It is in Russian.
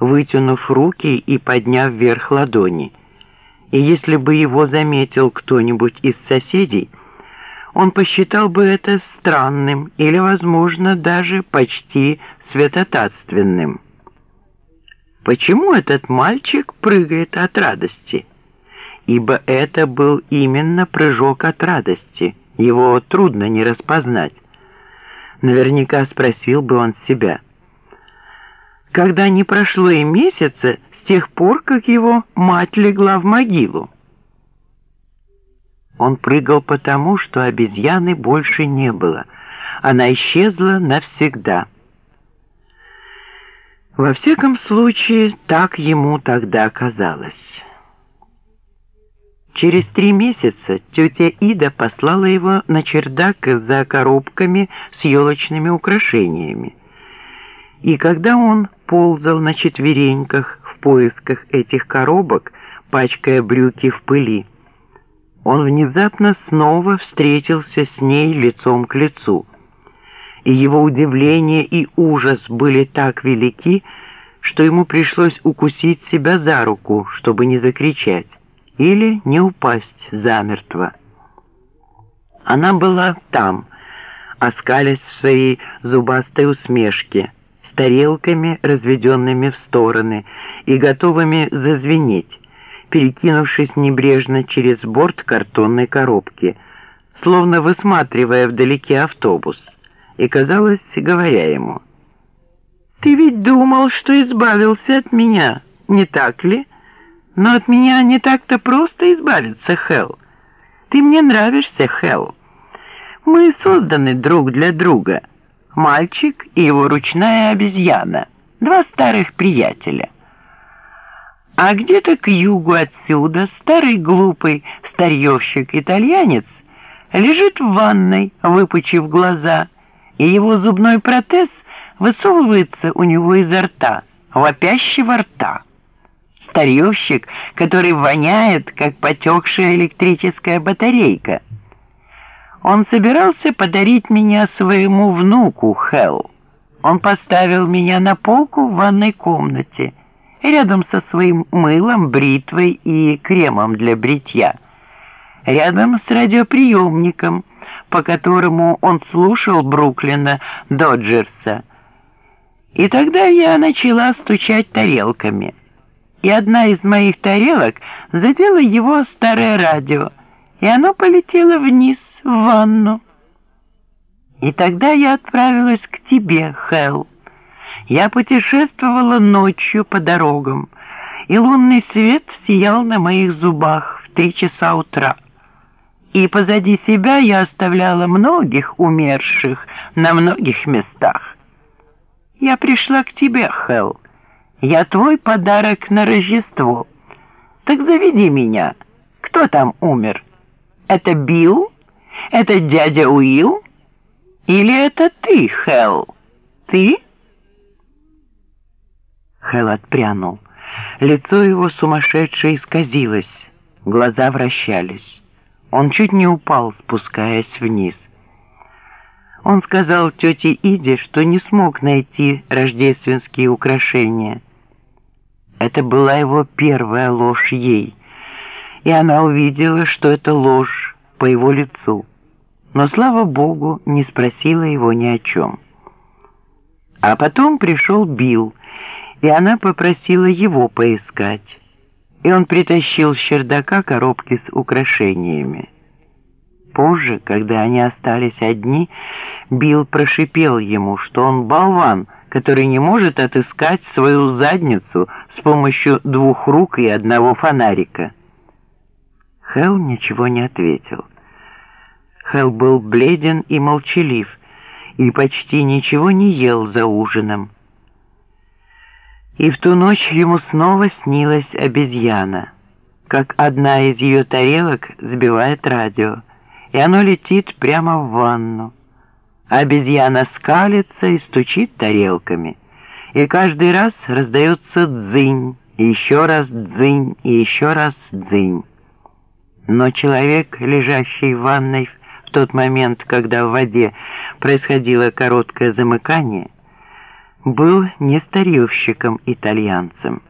вытянув руки и подняв вверх ладони. И если бы его заметил кто-нибудь из соседей, он посчитал бы это странным или, возможно, даже почти святотатственным. Почему этот мальчик прыгает от радости? Ибо это был именно прыжок от радости. Его трудно не распознать. Наверняка спросил бы он себя. Когда не прошло и месяца с тех пор, как его мать легла в могилу. Он прыгал потому, что обезьяны больше не было. Она исчезла навсегда. Во всяком случае, так ему тогда казалось. Через три месяца тетя Ида послала его на чердак за коробками с елочными украшениями. И когда он ползал на четвереньках в поисках этих коробок, пачкая брюки в пыли, он внезапно снова встретился с ней лицом к лицу. И его удивление и ужас были так велики, что ему пришлось укусить себя за руку, чтобы не закричать, или не упасть замертво. Она была там, оскалясь в своей зубастой усмешке, тарелками, разведенными в стороны и готовыми зазвенеть, перекинувшись небрежно через борт картонной коробки, словно высматривая вдалеке автобус, и, казалось, говоря ему, «Ты ведь думал, что избавился от меня, не так ли? Но от меня не так-то просто избавиться, Хелл. Ты мне нравишься, Хелл. Мы созданы друг для друга, мальчик и его ручная обезьяна, два старых приятеля». А где-то к югу отсюда старый глупый старьевщик-итальянец лежит в ванной, выпучив глаза, и его зубной протез высовывается у него изо рта, вопящего рта. Старьевщик, который воняет, как потекшая электрическая батарейка. Он собирался подарить меня своему внуку, Хелл. Он поставил меня на полку в ванной комнате — рядом со своим мылом, бритвой и кремом для бритья, рядом с радиоприемником, по которому он слушал Бруклина Доджерса. И тогда я начала стучать тарелками. И одна из моих тарелок задела его старое радио, и оно полетело вниз в ванну. И тогда я отправилась к тебе, Хелл. Я путешествовала ночью по дорогам, и лунный свет сиял на моих зубах в три часа утра. И позади себя я оставляла многих умерших на многих местах. Я пришла к тебе, Хелл. Я твой подарок на Рождество. Так заведи меня. Кто там умер? Это Билл? Это дядя Уилл? Или это ты, Хелл? Ты? Хэл отпрянул. Лицо его сумасшедшее исказилось, глаза вращались. Он чуть не упал, спускаясь вниз. Он сказал тете Иде, что не смог найти рождественские украшения. Это была его первая ложь ей, и она увидела, что это ложь по его лицу. Но, слава Богу, не спросила его ни о чем. А потом пришел Билл, и она попросила его поискать. И он притащил с чердака коробки с украшениями. Позже, когда они остались одни, Билл прошипел ему, что он болван, который не может отыскать свою задницу с помощью двух рук и одного фонарика. Хелл ничего не ответил. Хелл был бледен и молчалив, и почти ничего не ел за ужином. И в ту ночь ему снова снилась обезьяна, как одна из ее тарелок сбивает радио, и оно летит прямо в ванну. Обезьяна скалится и стучит тарелками, и каждый раз раздается дзынь, и еще раз дзынь, и еще раз дзынь. Но человек, лежащий в ванной в тот момент, когда в воде происходило короткое замыкание, был не старьевщиком-итальянцем.